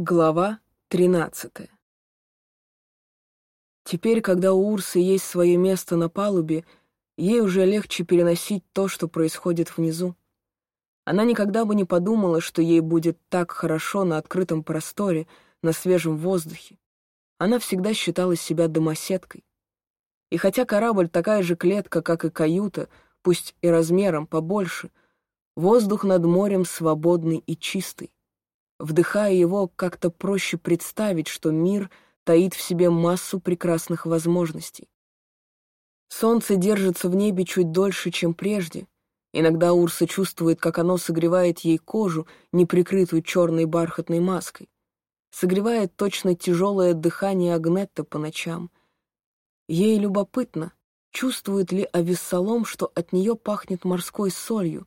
Глава 13 Теперь, когда у Урсы есть свое место на палубе, ей уже легче переносить то, что происходит внизу. Она никогда бы не подумала, что ей будет так хорошо на открытом просторе, на свежем воздухе. Она всегда считала себя домоседкой. И хотя корабль такая же клетка, как и каюта, пусть и размером побольше, воздух над морем свободный и чистый. Вдыхая его, как-то проще представить, что мир таит в себе массу прекрасных возможностей. Солнце держится в небе чуть дольше, чем прежде. Иногда Урса чувствует, как оно согревает ей кожу, не прикрытую черной бархатной маской. Согревает точно тяжелое дыхание Агнетта по ночам. Ей любопытно, чувствует ли Авессалом, что от нее пахнет морской солью,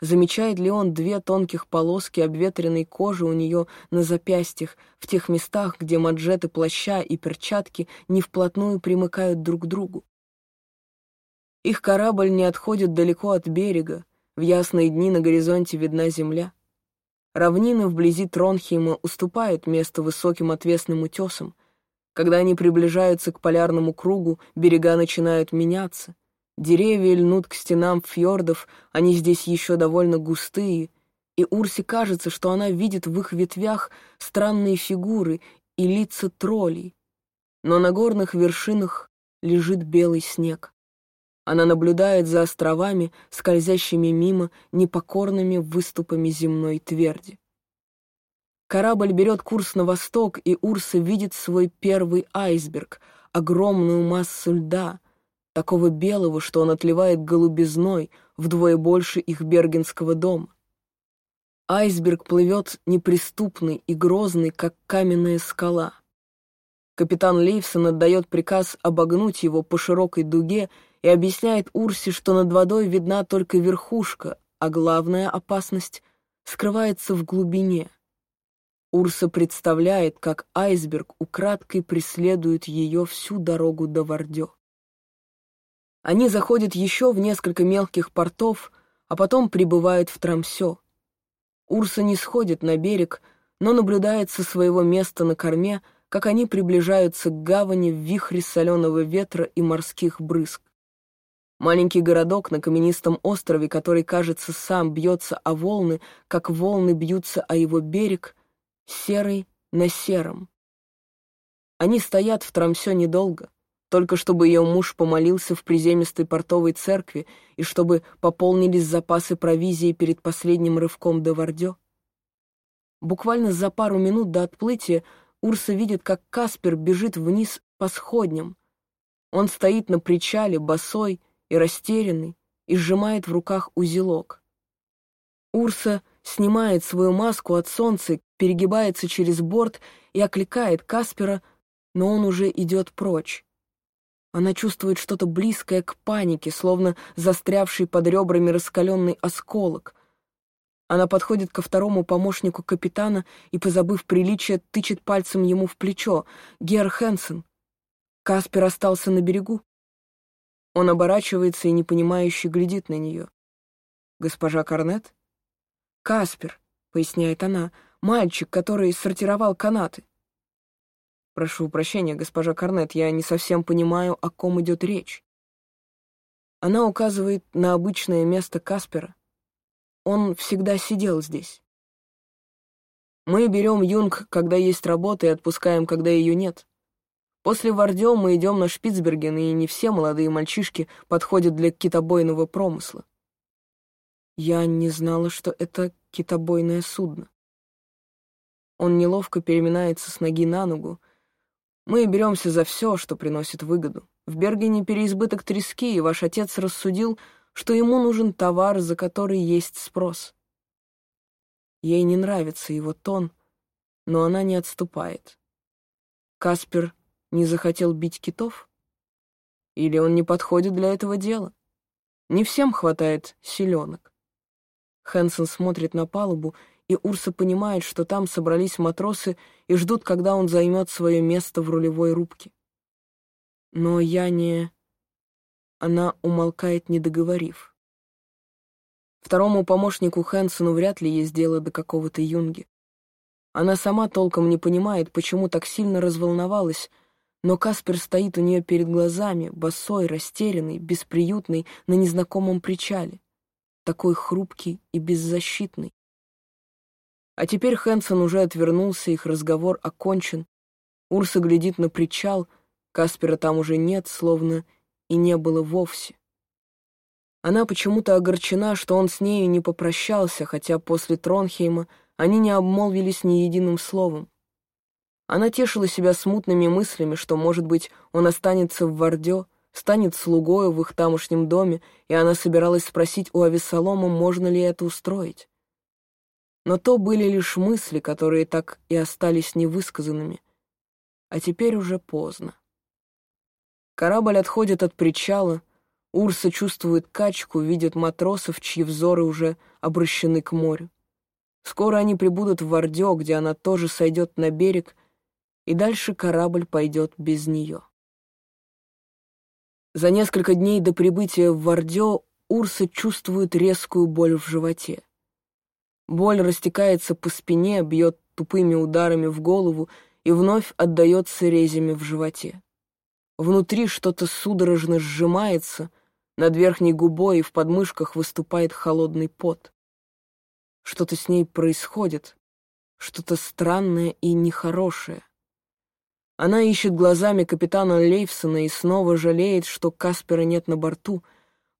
Замечает ли он две тонких полоски обветренной кожи у нее на запястьях, в тех местах, где манжеты плаща и перчатки не вплотную примыкают друг к другу? Их корабль не отходит далеко от берега, в ясные дни на горизонте видна земля. Равнины вблизи Тронхейма уступают место высоким отвесным утесам. Когда они приближаются к полярному кругу, берега начинают меняться. Деревья льнут к стенам фьордов, они здесь еще довольно густые, и Урсе кажется, что она видит в их ветвях странные фигуры и лица троллей. Но на горных вершинах лежит белый снег. Она наблюдает за островами, скользящими мимо непокорными выступами земной тверди. Корабль берет курс на восток, и Урса видит свой первый айсберг, огромную массу льда — такого белого, что он отливает голубизной, вдвое больше их бергенского дома. Айсберг плывет неприступный и грозный, как каменная скала. Капитан Лейвсон отдает приказ обогнуть его по широкой дуге и объясняет Урсе, что над водой видна только верхушка, а главная опасность скрывается в глубине. Урса представляет, как айсберг украдкой преследует ее всю дорогу до Вардё. Они заходят еще в несколько мелких портов, а потом прибывают в Трамсё. Урса не сходит на берег, но наблюдает со своего места на корме, как они приближаются к гавани в вихре соленого ветра и морских брызг. Маленький городок на каменистом острове, который, кажется, сам бьется о волны, как волны бьются о его берег, серый на сером. Они стоят в Трамсё недолго только чтобы ее муж помолился в приземистой портовой церкви и чтобы пополнились запасы провизии перед последним рывком до Вардё. Буквально за пару минут до отплытия Урса видит, как Каспер бежит вниз по сходням. Он стоит на причале, босой и растерянный, и сжимает в руках узелок. Урса снимает свою маску от солнца, перегибается через борт и окликает Каспера, но он уже идет прочь. Она чувствует что-то близкое к панике, словно застрявший под ребрами раскаленный осколок. Она подходит ко второму помощнику капитана и, позабыв приличие, тычет пальцем ему в плечо. «Гер Хэнсен!» Каспер остался на берегу. Он оборачивается и непонимающе глядит на нее. «Госпожа Корнет?» «Каспер», — поясняет она, — «мальчик, который сортировал канаты». Прошу прощения, госпожа Корнет, я не совсем понимаю, о ком идет речь. Она указывает на обычное место Каспера. Он всегда сидел здесь. Мы берем юнг, когда есть работа, и отпускаем, когда ее нет. После Вардё мы идем на Шпицберген, и не все молодые мальчишки подходят для китобойного промысла. Я не знала, что это китобойное судно. Он неловко переминается с ноги на ногу, мы беремся за все, что приносит выгоду. В Бергене переизбыток трески, и ваш отец рассудил, что ему нужен товар, за который есть спрос. Ей не нравится его тон, но она не отступает. Каспер не захотел бить китов? Или он не подходит для этого дела? Не всем хватает селенок. Хэнсон смотрит на палубу и Урса понимает, что там собрались матросы и ждут, когда он займет свое место в рулевой рубке. Но я не... Она умолкает, не договорив. Второму помощнику Хэнсону вряд ли есть дело до какого-то юнги. Она сама толком не понимает, почему так сильно разволновалась, но Каспер стоит у нее перед глазами, босой, растерянный, бесприютный, на незнакомом причале. Такой хрупкий и беззащитный. А теперь Хэнсон уже отвернулся, их разговор окончен. Урса глядит на причал, Каспера там уже нет, словно и не было вовсе. Она почему-то огорчена, что он с нею не попрощался, хотя после Тронхейма они не обмолвились ни единым словом. Она тешила себя смутными мыслями, что, может быть, он останется в Вардё, станет слугою в их тамошнем доме, и она собиралась спросить у Авесолома, можно ли это устроить. Но то были лишь мысли, которые так и остались невысказанными. А теперь уже поздно. Корабль отходит от причала, Урса чувствует качку, видит матросов, чьи взоры уже обращены к морю. Скоро они прибудут в Вардё, где она тоже сойдет на берег, и дальше корабль пойдет без нее. За несколько дней до прибытия в Вардё Урса чувствует резкую боль в животе. Боль растекается по спине, бьет тупыми ударами в голову и вновь отдается резями в животе. Внутри что-то судорожно сжимается, над верхней губой и в подмышках выступает холодный пот. Что-то с ней происходит, что-то странное и нехорошее. Она ищет глазами капитана Лейфсона и снова жалеет, что Каспера нет на борту.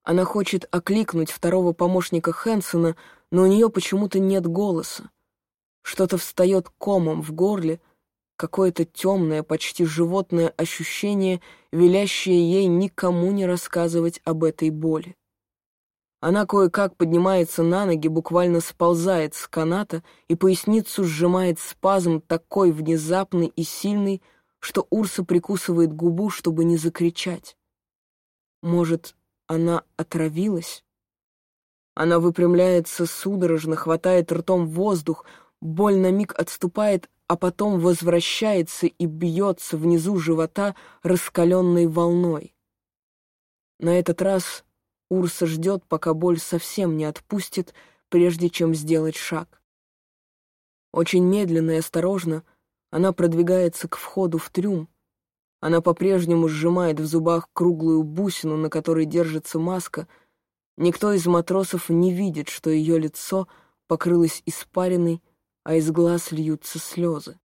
Она хочет окликнуть второго помощника Хэнсона, но у нее почему-то нет голоса. Что-то встает комом в горле, какое-то темное, почти животное ощущение, велящее ей никому не рассказывать об этой боли. Она кое-как поднимается на ноги, буквально сползает с каната, и поясницу сжимает спазм такой внезапный и сильный, что Урса прикусывает губу, чтобы не закричать. Может, она отравилась? Она выпрямляется судорожно, хватает ртом воздух, боль на миг отступает, а потом возвращается и бьется внизу живота раскаленной волной. На этот раз Урса ждет, пока боль совсем не отпустит, прежде чем сделать шаг. Очень медленно и осторожно она продвигается к входу в трюм. Она по-прежнему сжимает в зубах круглую бусину, на которой держится маска. Никто из матросов не видит, что ее лицо покрылось испариной, а из глаз льются слезы.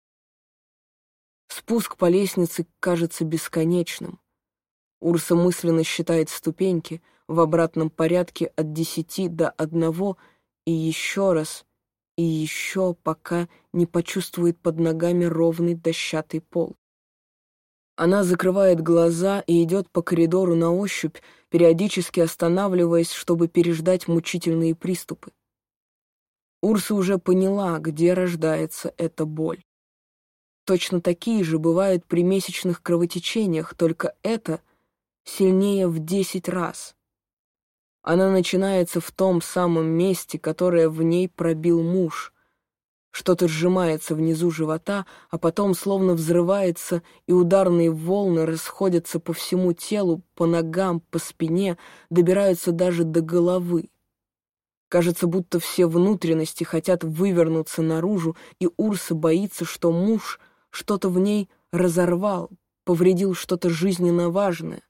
Спуск по лестнице кажется бесконечным. Урса мысленно считает ступеньки в обратном порядке от десяти до одного и еще раз, и еще, пока не почувствует под ногами ровный дощатый пол. Она закрывает глаза и идет по коридору на ощупь, периодически останавливаясь, чтобы переждать мучительные приступы. Урса уже поняла, где рождается эта боль. Точно такие же бывают при месячных кровотечениях, только это сильнее в десять раз. Она начинается в том самом месте, которое в ней пробил муж. Что-то сжимается внизу живота, а потом словно взрывается, и ударные волны расходятся по всему телу, по ногам, по спине, добираются даже до головы. Кажется, будто все внутренности хотят вывернуться наружу, и Урса боится, что муж что-то в ней разорвал, повредил что-то жизненно важное.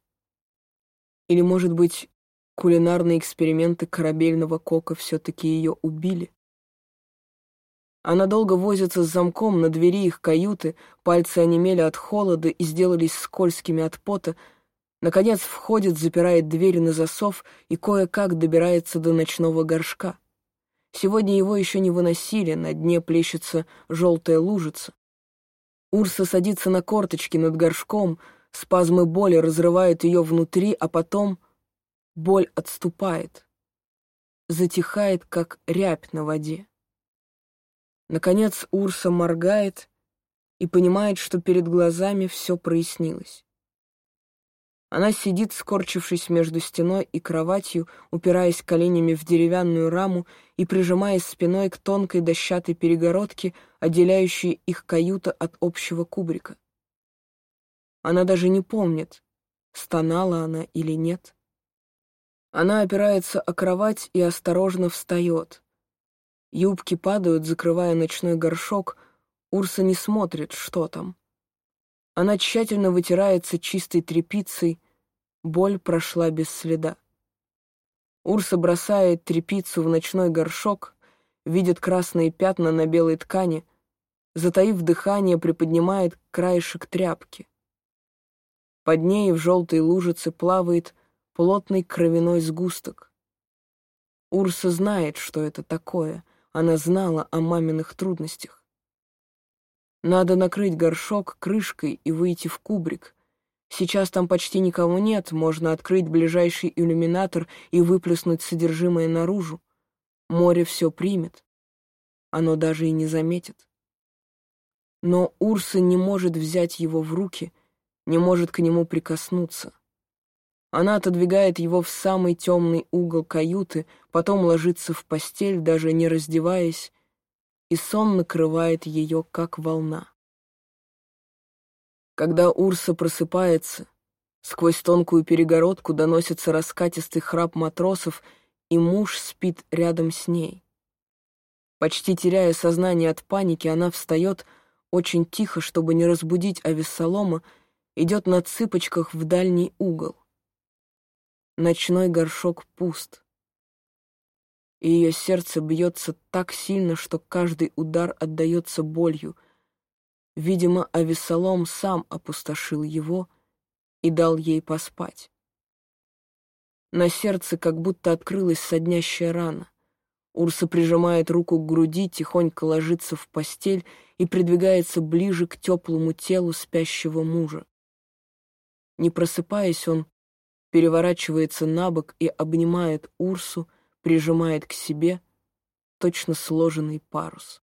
Или, может быть, кулинарные эксперименты корабельного кока все-таки ее убили? Она долго возится с замком на двери их каюты, пальцы онемели от холода и сделались скользкими от пота, Наконец входит, запирает дверь на засов и кое-как добирается до ночного горшка. Сегодня его еще не выносили, на дне плещется желтая лужица. Урса садится на корточки над горшком, спазмы боли разрывают ее внутри, а потом боль отступает, затихает, как рябь на воде. Наконец Урса моргает и понимает, что перед глазами все прояснилось. Она сидит, скорчившись между стеной и кроватью, упираясь коленями в деревянную раму и прижимаясь спиной к тонкой дощатой перегородке, отделяющей их каюта от общего кубрика. Она даже не помнит, стонала она или нет. Она опирается о кровать и осторожно встает. Юбки падают, закрывая ночной горшок, Урса не смотрит, что там. Она тщательно вытирается чистой тряпицей, боль прошла без следа. Урса бросает тряпицу в ночной горшок, видит красные пятна на белой ткани, затаив дыхание, приподнимает краешек тряпки. Под ней в желтой лужице плавает плотный кровяной сгусток. Урса знает, что это такое. Она знала о маминых трудностях. Надо накрыть горшок крышкой и выйти в кубрик. Сейчас там почти никого нет, можно открыть ближайший иллюминатор и выплеснуть содержимое наружу. Море все примет. Оно даже и не заметит. Но Урса не может взять его в руки, не может к нему прикоснуться. Она отодвигает его в самый темный угол каюты, потом ложится в постель, даже не раздеваясь, и сон накрывает ее, как волна. Когда Урса просыпается, сквозь тонкую перегородку доносится раскатистый храп матросов, и муж спит рядом с ней. Почти теряя сознание от паники, она встает очень тихо, чтобы не разбудить Авессалома, идет на цыпочках в дальний угол. Ночной горшок пуст и ее сердце бьется так сильно, что каждый удар отдается болью. Видимо, Авесолом сам опустошил его и дал ей поспать. На сердце как будто открылась соднящая рана. Урса прижимает руку к груди, тихонько ложится в постель и придвигается ближе к теплому телу спящего мужа. Не просыпаясь, он переворачивается на бок и обнимает Урсу, прижимает к себе точно сложенный парус.